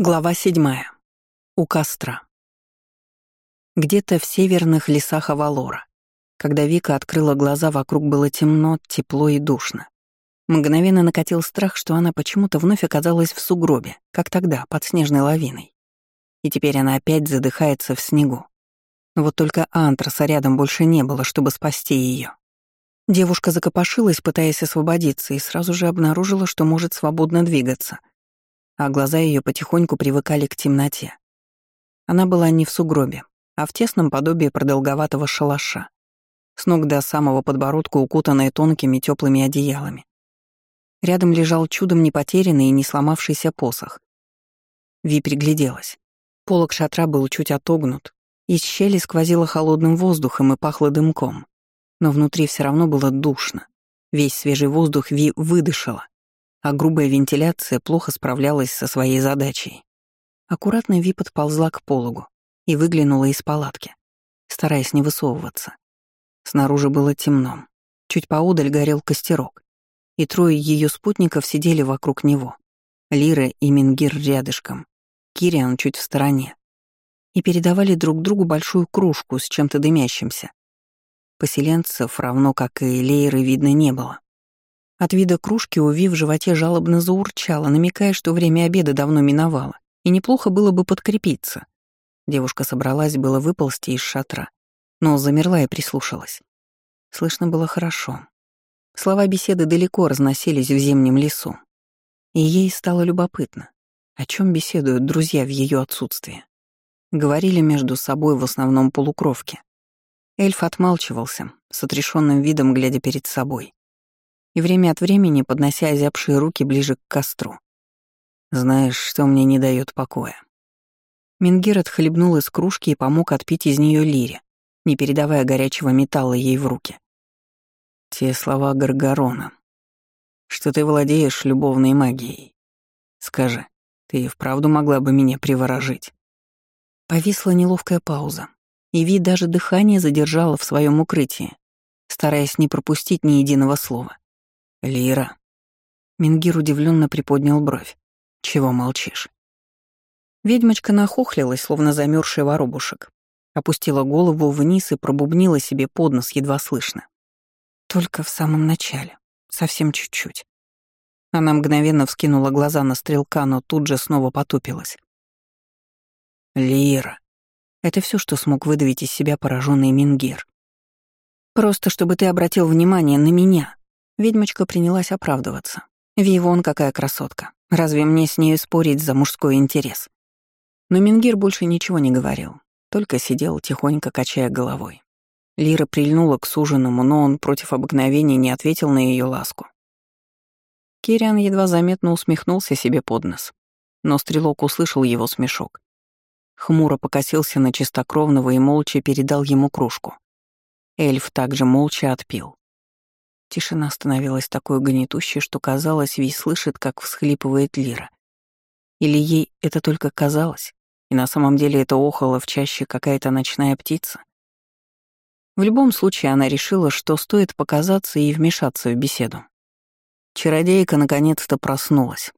Глава седьмая. У костра. Где-то в северных лесах Авалора. Когда Вика открыла глаза, вокруг было темно, тепло и душно. Мгновенно накатил страх, что она почему-то вновь оказалась в сугробе, как тогда, под снежной лавиной. И теперь она опять задыхается в снегу. Вот только антраса рядом больше не было, чтобы спасти ее. Девушка закопошилась, пытаясь освободиться, и сразу же обнаружила, что может свободно двигаться — а глаза ее потихоньку привыкали к темноте. Она была не в сугробе, а в тесном подобии продолговатого шалаша, с ног до самого подбородка укутанная тонкими теплыми одеялами. Рядом лежал чудом не потерянный и не сломавшийся посох. Ви пригляделась. Полок шатра был чуть отогнут, из щели сквозило холодным воздухом и пахло дымком, но внутри все равно было душно. Весь свежий воздух Ви выдышала, а грубая вентиляция плохо справлялась со своей задачей. Аккуратно Ви подползла к пологу и выглянула из палатки, стараясь не высовываться. Снаружи было темно. Чуть поодаль горел костерок, и трое ее спутников сидели вокруг него. Лира и Мингир рядышком, Кириан чуть в стороне. И передавали друг другу большую кружку с чем-то дымящимся. Поселенцев, равно как и Лейры, видно не было. От вида кружки Уви в животе жалобно заурчала, намекая, что время обеда давно миновало, и неплохо было бы подкрепиться. Девушка собралась было выползти из шатра, но замерла и прислушалась. Слышно было хорошо. Слова беседы далеко разносились в зимнем лесу. И ей стало любопытно, о чем беседуют друзья в ее отсутствии. Говорили между собой в основном полукровки. Эльф отмалчивался, с отрешенным видом глядя перед собой и время от времени поднося озябшие руки ближе к костру. «Знаешь, что мне не дает покоя?» Мингир отхлебнул из кружки и помог отпить из нее лире, не передавая горячего металла ей в руки. Те слова Гаргарона, что ты владеешь любовной магией. Скажи, ты и вправду могла бы меня приворожить?» Повисла неловкая пауза, и вид даже дыхание задержала в своем укрытии, стараясь не пропустить ни единого слова. «Лира». Мингир удивленно приподнял бровь. «Чего молчишь?» Ведьмочка нахохлилась, словно замерзший воробушек. Опустила голову вниз и пробубнила себе под нос едва слышно. Только в самом начале. Совсем чуть-чуть. Она мгновенно вскинула глаза на стрелка, но тут же снова потупилась. «Лира». Это все, что смог выдавить из себя пораженный Мингир. «Просто чтобы ты обратил внимание на меня», Ведьмочка принялась оправдываться. Вивон какая красотка. Разве мне с ней спорить за мужской интерес? Но Мингир больше ничего не говорил, только сидел, тихонько качая головой. Лира прильнула к суженому, но он против обыкновения не ответил на ее ласку. Кириан едва заметно усмехнулся себе под нос, но стрелок услышал его смешок. Хмуро покосился на чистокровного и молча передал ему кружку. Эльф также молча отпил. Тишина становилась такой гнетущей, что казалось, Ви слышит, как всхлипывает Лира. Или ей это только казалось, и на самом деле это охала в чаще какая-то ночная птица? В любом случае она решила, что стоит показаться и вмешаться в беседу. Чародейка наконец-то проснулась.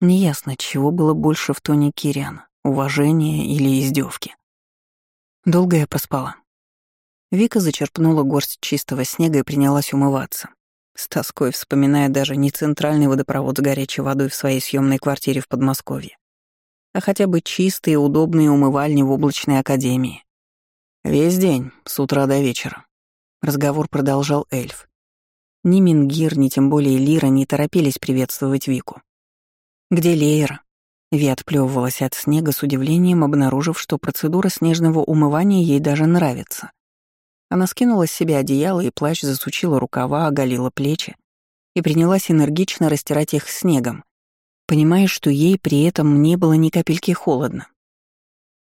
Неясно, чего было больше в тоне Кириана — уважения или издевки. Долго я проспала. Вика зачерпнула горсть чистого снега и принялась умываться, с тоской вспоминая даже не центральный водопровод с горячей водой в своей съемной квартире в Подмосковье, а хотя бы чистые удобные умывальни в облачной академии. Весь день, с утра до вечера. Разговор продолжал эльф. Ни Мингир, ни тем более Лира не торопились приветствовать Вику. «Где Лейра?» Ви отплевывалась от снега с удивлением, обнаружив, что процедура снежного умывания ей даже нравится. Она скинула с себя одеяло и плащ, засучила рукава, оголила плечи и принялась энергично растирать их снегом, понимая, что ей при этом не было ни капельки холодно.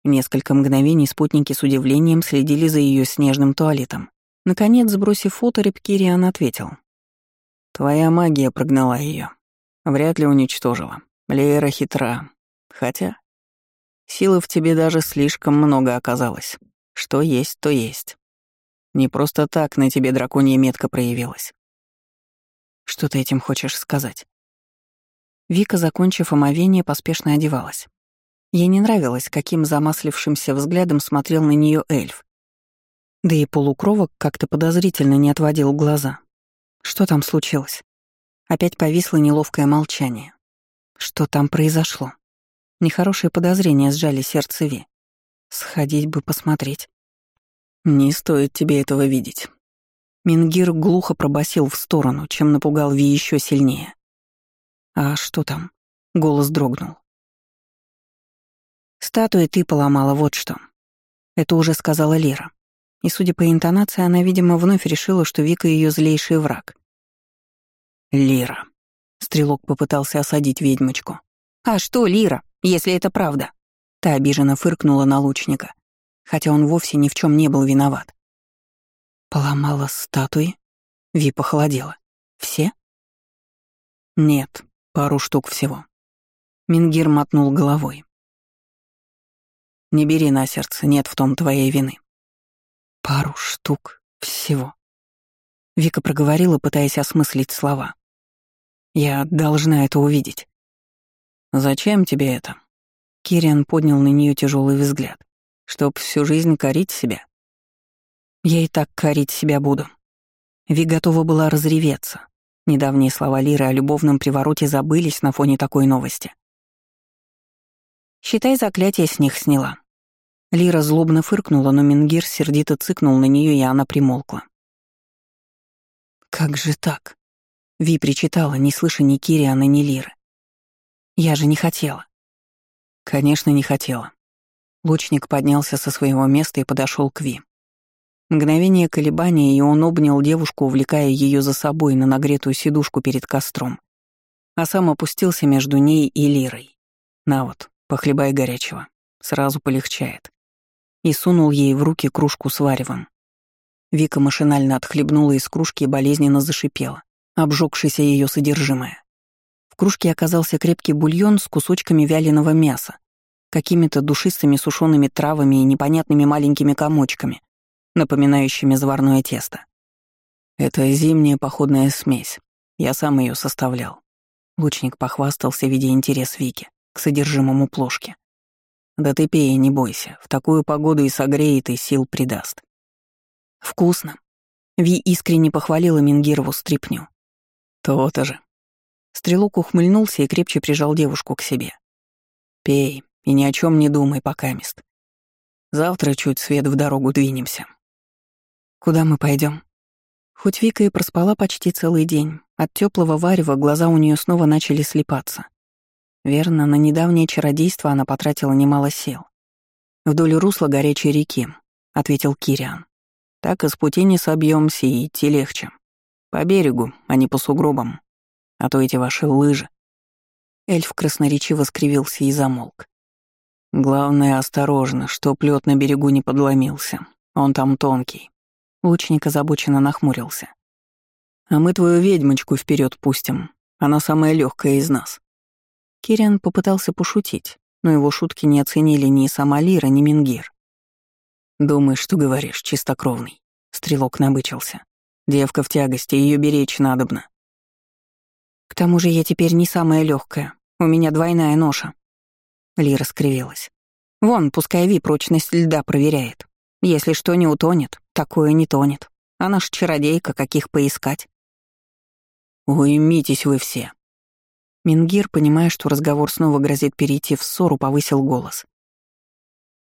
Несколько мгновений спутники с удивлением следили за ее снежным туалетом. Наконец, сбросив оторопь, Кириан ответил. «Твоя магия прогнала ее. Вряд ли уничтожила. Лейра хитра. Хотя... Силы в тебе даже слишком много оказалось. Что есть, то есть. Не просто так на тебе драконья метка проявилась. Что ты этим хочешь сказать? Вика, закончив омовение, поспешно одевалась. Ей не нравилось, каким замаслившимся взглядом смотрел на нее эльф. Да и полукровок как-то подозрительно не отводил глаза. Что там случилось? Опять повисло неловкое молчание. Что там произошло? Нехорошие подозрения сжали сердце Ви. Сходить бы посмотреть. Не стоит тебе этого видеть. Мингир глухо пробасил в сторону, чем напугал Ви еще сильнее. А что там? Голос дрогнул. Статуи ты поломала, вот что. Это уже сказала Лера. И, судя по интонации, она, видимо, вновь решила, что Вика ее злейший враг. «Лира». Стрелок попытался осадить ведьмочку. «А что, Лира, если это правда?» Та обиженно фыркнула на лучника, хотя он вовсе ни в чем не был виноват. «Поломала статуи?» Ви похолодела. «Все?» «Нет, пару штук всего». Мингир мотнул головой. «Не бери на сердце, нет в том твоей вины». «Пару штук всего». Вика проговорила, пытаясь осмыслить слова. Я должна это увидеть. Зачем тебе это? Кириан поднял на нее тяжелый взгляд. Чтоб всю жизнь корить себя. Я и так корить себя буду. Ви готова была разреветься. Недавние слова Лиры о любовном привороте забылись на фоне такой новости. «Считай, заклятие с них сняла». Лира злобно фыркнула, но Мингир сердито цыкнул на нее, и она примолкла. «Как же так?» Ви причитала, не слыша ни Кириана, ни Лиры. «Я же не хотела». «Конечно, не хотела». Лучник поднялся со своего места и подошел к Ви. Мгновение колебания, и он обнял девушку, увлекая ее за собой на нагретую сидушку перед костром, а сам опустился между ней и Лирой. «На вот, похлебай горячего, сразу полегчает». И сунул ей в руки кружку с варевом. Вика машинально отхлебнула из кружки и болезненно зашипела обжегшееся ее содержимое. В кружке оказался крепкий бульон с кусочками вяленого мяса, какими-то душистыми сушеными травами и непонятными маленькими комочками, напоминающими заварное тесто. Это зимняя походная смесь. Я сам ее составлял. Лучник похвастался, видя интерес Вики к содержимому плошки. Да ты пей, не бойся, в такую погоду и согреет, и сил придаст. Вкусно. Ви искренне похвалила Мингирову стрипню. «То-то же». Стрелок ухмыльнулся и крепче прижал девушку к себе. «Пей и ни о чем не думай, пока мест. Завтра чуть свет в дорогу двинемся». «Куда мы пойдем? Хоть Вика и проспала почти целый день, от теплого варева глаза у нее снова начали слепаться. Верно, на недавнее чародейство она потратила немало сил. «Вдоль русла горячей реки», — ответил Кириан. «Так и с пути не собьемся и идти легче». По берегу, а не по сугробам. А то эти ваши лыжи. Эльф красноречиво скривился и замолк. Главное, осторожно, чтоб лед на берегу не подломился. Он там тонкий. Лучник озабоченно нахмурился. А мы твою ведьмочку вперед пустим. Она самая легкая из нас. Кириан попытался пошутить, но его шутки не оценили ни сама Лира, ни Мингир. «Думаешь, что говоришь, чистокровный?» Стрелок набычился. Девка в тягости, ее беречь надобно. К тому же я теперь не самая легкая. У меня двойная ноша. Лира скривилась. Вон, пускай Ви прочность льда проверяет. Если что не утонет, такое не тонет. Она ж чародейка, каких поискать. Уймитесь вы все. Мингир, понимая, что разговор снова грозит перейти в ссору, повысил голос.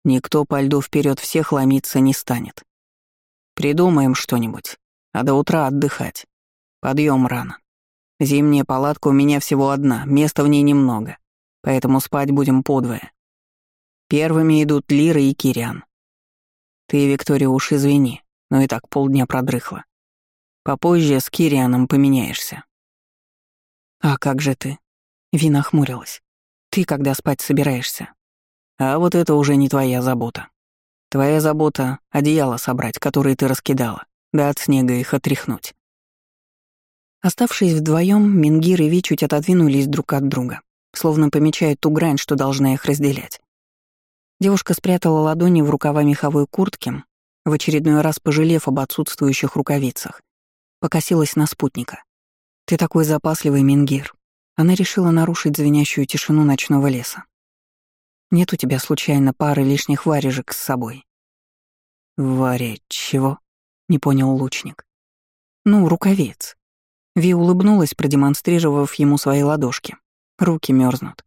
Никто по льду вперед всех ломиться не станет. Придумаем что-нибудь а до утра отдыхать. Подъем рано. Зимняя палатка у меня всего одна, места в ней немного, поэтому спать будем подвое. Первыми идут Лира и Кириан. Ты, Виктория, уж извини, но и так полдня продрыхла. Попозже с Кирианом поменяешься. А как же ты? Вина хмурилась. Ты когда спать собираешься? А вот это уже не твоя забота. Твоя забота — одеяло собрать, которые ты раскидала да от снега их отряхнуть. Оставшись вдвоем, Мингир и Ви чуть отодвинулись друг от друга, словно помечая ту грань, что должна их разделять. Девушка спрятала ладони в рукава меховой куртки, в очередной раз пожалев об отсутствующих рукавицах. Покосилась на спутника. «Ты такой запасливый, Мингир». Она решила нарушить звенящую тишину ночного леса. Нет у тебя случайно пары лишних варежек с собой?» «Варя чего?» — не понял лучник. «Ну, рукавец». Ви улыбнулась, продемонстрировав ему свои ладошки. Руки мерзнут.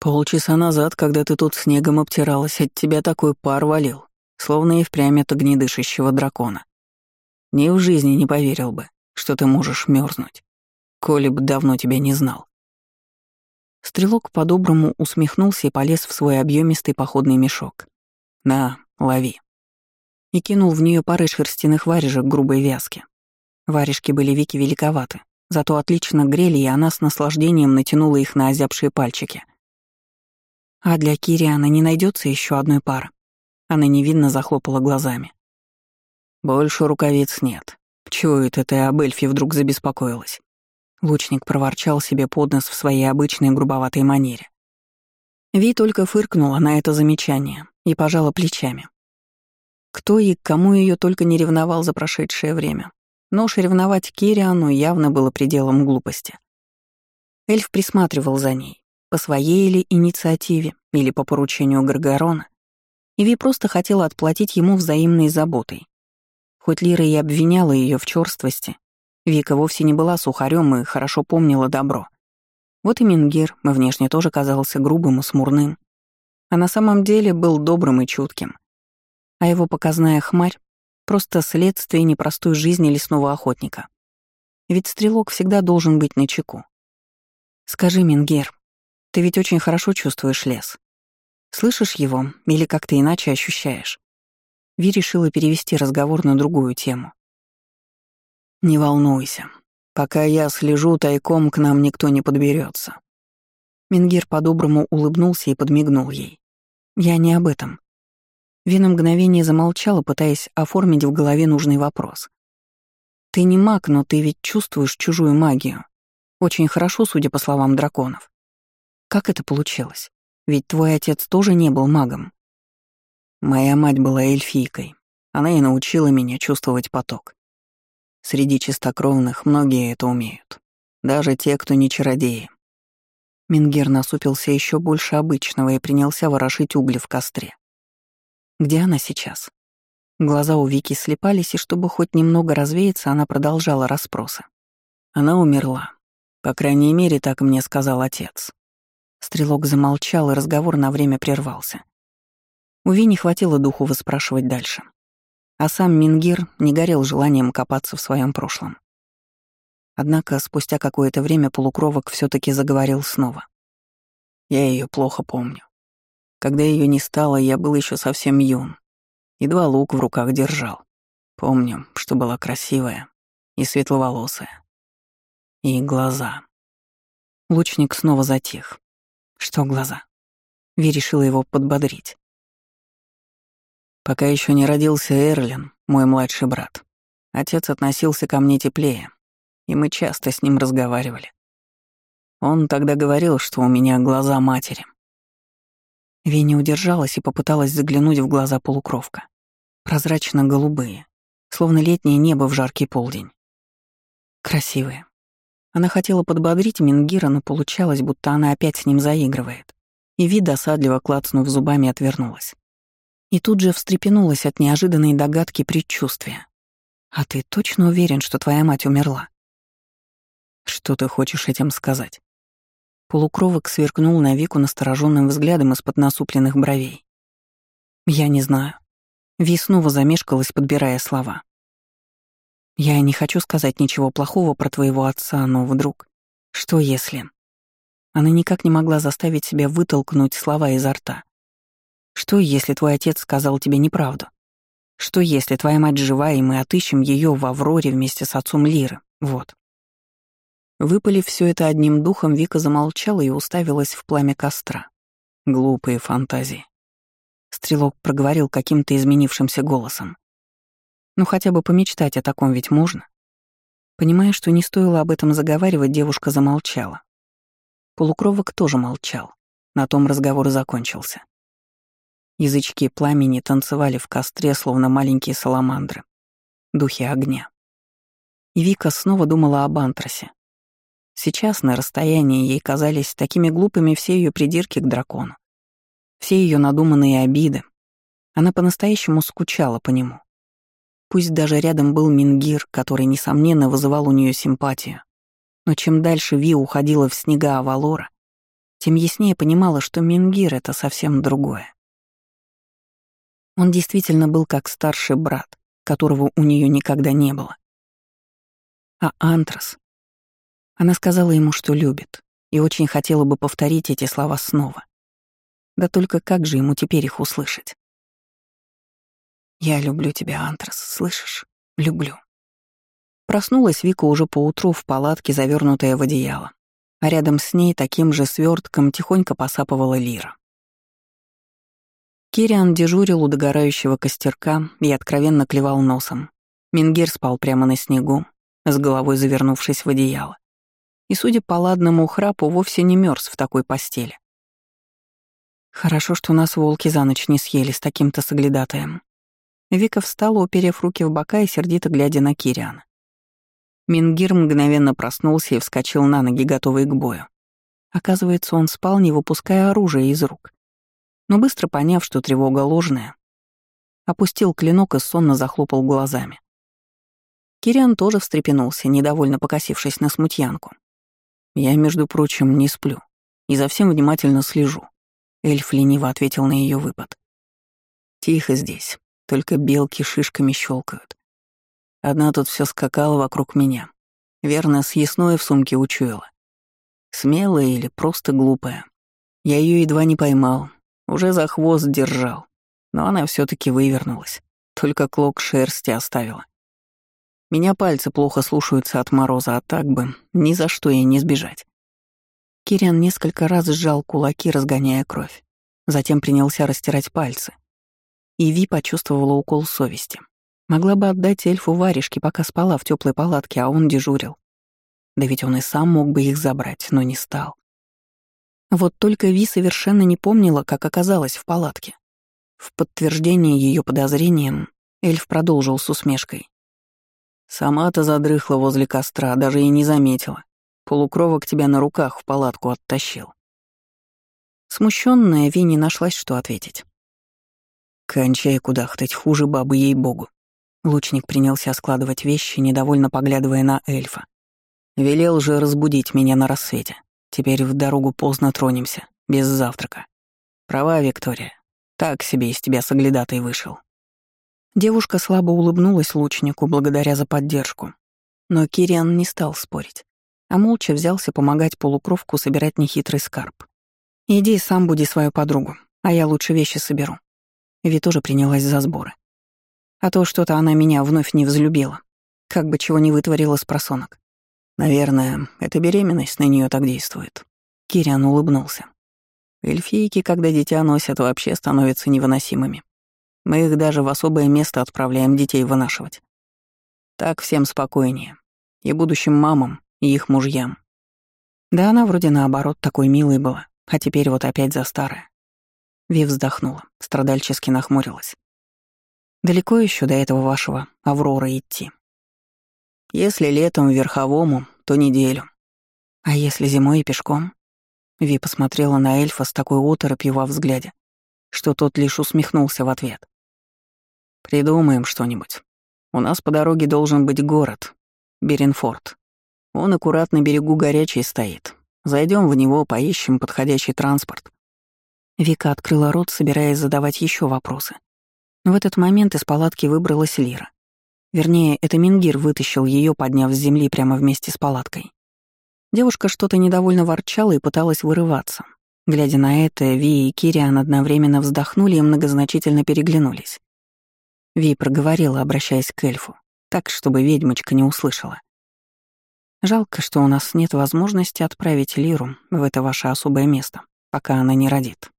«Полчаса назад, когда ты тут снегом обтиралась, от тебя такой пар валил, словно и впрямь от огнедышащего дракона. Ни в жизни не поверил бы, что ты можешь мерзнуть, коли бы давно тебя не знал». Стрелок по-доброму усмехнулся и полез в свой объемистый походный мешок. «На, лови». И кинул в нее пары шерстяных варежек грубой вязки. Варежки были Вики великоваты, зато отлично грели, и она с наслаждением натянула их на озябшие пальчики. А для Кириана не найдется еще одной пары. Она невинно захлопала глазами. «Больше рукавиц нет. Чего это ты об эльфе вдруг забеспокоилась?» Лучник проворчал себе под нос в своей обычной грубоватой манере. Ви только фыркнула на это замечание и пожала плечами. Кто и к кому ее только не ревновал за прошедшее время. Но уж ревновать Кириану явно было пределом глупости. Эльф присматривал за ней, по своей или инициативе, или по поручению Гаргарона, и Ви просто хотела отплатить ему взаимной заботой. Хоть Лира и обвиняла ее в черствости, Вика вовсе не была сухарем и хорошо помнила добро. Вот и Мингир внешне тоже казался грубым и смурным, а на самом деле был добрым и чутким. А его показная хмарь — просто следствие непростой жизни лесного охотника. Ведь стрелок всегда должен быть начеку. Скажи, Мингир, ты ведь очень хорошо чувствуешь лес. Слышишь его или как-то иначе ощущаешь? Ви решила перевести разговор на другую тему. Не волнуйся. Пока я слежу, тайком к нам никто не подберется. Мингир по-доброму улыбнулся и подмигнул ей. Я не об этом. Ви на мгновение замолчала, пытаясь оформить в голове нужный вопрос. Ты не маг, но ты ведь чувствуешь чужую магию. Очень хорошо, судя по словам драконов. Как это получилось? Ведь твой отец тоже не был магом. Моя мать была эльфийкой. Она и научила меня чувствовать поток. Среди чистокровных многие это умеют. Даже те, кто не чародеи. Мингер насупился еще больше обычного и принялся ворошить угли в костре. Где она сейчас? Глаза у Вики слепались, и чтобы хоть немного развеяться, она продолжала расспросы. Она умерла. По крайней мере, так мне сказал отец. Стрелок замолчал, и разговор на время прервался. У Ви не хватило духу выспрашивать дальше. А сам Мингир не горел желанием копаться в своем прошлом. Однако спустя какое-то время полукровок все таки заговорил снова. Я ее плохо помню. Когда ее не стало, я был еще совсем юн. Едва лук в руках держал. Помню, что была красивая и светловолосая. И глаза. Лучник снова затих. Что глаза? Ви решила его подбодрить. Пока еще не родился Эрлин, мой младший брат. Отец относился ко мне теплее, и мы часто с ним разговаривали. Он тогда говорил, что у меня глаза матери. Ви удержалась и попыталась заглянуть в глаза полукровка. Прозрачно-голубые, словно летнее небо в жаркий полдень. Красивые. Она хотела подбодрить Мингира, но получалось, будто она опять с ним заигрывает. И Ви, досадливо клацнув зубами, отвернулась. И тут же встрепенулась от неожиданной догадки предчувствия. «А ты точно уверен, что твоя мать умерла?» «Что ты хочешь этим сказать?» Полукровок сверкнул на Вику настороженным взглядом из-под насупленных бровей. «Я не знаю». Ви снова замешкалась, подбирая слова. «Я не хочу сказать ничего плохого про твоего отца, но вдруг... Что если...» Она никак не могла заставить себя вытолкнуть слова изо рта. Что, если твой отец сказал тебе неправду? Что, если твоя мать жива, и мы отыщем ее в Авроре вместе с отцом Лиры? Вот. Выпалив все это одним духом, Вика замолчала и уставилась в пламя костра. Глупые фантазии. Стрелок проговорил каким-то изменившимся голосом. Ну хотя бы помечтать о таком ведь можно. Понимая, что не стоило об этом заговаривать, девушка замолчала. Полукровок тоже молчал. На том разговор закончился. Язычки пламени танцевали в костре, словно маленькие саламандры. Духи огня. И Вика снова думала об Антрасе. Сейчас на расстоянии ей казались такими глупыми все ее придирки к дракону. все ее надуманные обиды. Она по-настоящему скучала по нему. Пусть даже рядом был Мингир, который, несомненно, вызывал у нее симпатию. Но чем дальше Ви уходила в снега Авалора, тем яснее понимала, что Мингир — это совсем другое. Он действительно был как старший брат, которого у нее никогда не было. А Антрас? Она сказала ему, что любит, и очень хотела бы повторить эти слова снова. Да только как же ему теперь их услышать? «Я люблю тебя, Антрас, слышишь? Люблю». Проснулась Вика уже поутру в палатке, завернутая в одеяло, а рядом с ней таким же свертком тихонько посапывала Лира. Кириан дежурил у догорающего костерка и откровенно клевал носом. Мингир спал прямо на снегу, с головой завернувшись в одеяло. И, судя по ладному храпу, вовсе не мерз в такой постели. Хорошо, что нас волки за ночь не съели с таким-то соглядатаем. Вика встала, уперев руки в бока и сердито глядя на Кириана. Мингир мгновенно проснулся и вскочил на ноги, готовый к бою. Оказывается, он спал, не выпуская оружие из рук но быстро поняв, что тревога ложная, опустил клинок и сонно захлопал глазами. Кириан тоже встрепенулся, недовольно покосившись на смутьянку. «Я, между прочим, не сплю и за всем внимательно слежу», — эльф лениво ответил на ее выпад. «Тихо здесь, только белки шишками щелкают. Одна тут все скакала вокруг меня. Верно, съестное в сумке учуяла. Смелая или просто глупая. Я ее едва не поймал, уже за хвост держал, но она все таки вывернулась, только клок шерсти оставила. Меня пальцы плохо слушаются от мороза, а так бы ни за что ей не сбежать. Кириан несколько раз сжал кулаки, разгоняя кровь. Затем принялся растирать пальцы. И Ви почувствовала укол совести. Могла бы отдать эльфу варежки, пока спала в теплой палатке, а он дежурил. Да ведь он и сам мог бы их забрать, но не стал. Вот только Ви совершенно не помнила, как оказалась в палатке. В подтверждение ее подозрениям эльф продолжил с усмешкой. «Сама-то задрыхла возле костра, даже и не заметила. Полукровок тебя на руках в палатку оттащил». Смущенная Ви не нашлась, что ответить. «Кончай кудахтать, хуже бабы, ей-богу». Лучник принялся складывать вещи, недовольно поглядывая на эльфа. «Велел же разбудить меня на рассвете. Теперь в дорогу поздно тронемся, без завтрака. Права, Виктория. Так себе из тебя соглядатый вышел. Девушка слабо улыбнулась лучнику благодаря за поддержку. Но Кириан не стал спорить, а молча взялся помогать полукровку собирать нехитрый скарб. «Иди сам буди свою подругу, а я лучше вещи соберу». Ви тоже принялась за сборы. А то что-то она меня вновь не взлюбила. Как бы чего не вытворила с просонок. Наверное, эта беременность на нее так действует. Кириан улыбнулся. Эльфийки, когда дитя носят, вообще становятся невыносимыми. Мы их даже в особое место отправляем детей вынашивать. Так всем спокойнее. И будущим мамам, и их мужьям. Да она вроде наоборот такой милой была, а теперь вот опять за старое. Ви вздохнула, страдальчески нахмурилась. Далеко еще до этого вашего Аврора идти. Если летом верховому, то неделю. А если зимой и пешком? Ви посмотрела на эльфа с такой оторопью во взгляде, что тот лишь усмехнулся в ответ. «Придумаем что-нибудь. У нас по дороге должен быть город, Беренфорд. Он аккуратно берегу горячий стоит. Зайдем в него, поищем подходящий транспорт». Вика открыла рот, собираясь задавать еще вопросы. В этот момент из палатки выбралась Лира. Вернее, это Мингир вытащил ее, подняв с земли прямо вместе с палаткой. Девушка что-то недовольно ворчала и пыталась вырываться. Глядя на это, Ви и Кириан одновременно вздохнули и многозначительно переглянулись. Ви проговорила, обращаясь к эльфу, так, чтобы ведьмочка не услышала. «Жалко, что у нас нет возможности отправить Лиру в это ваше особое место, пока она не родит».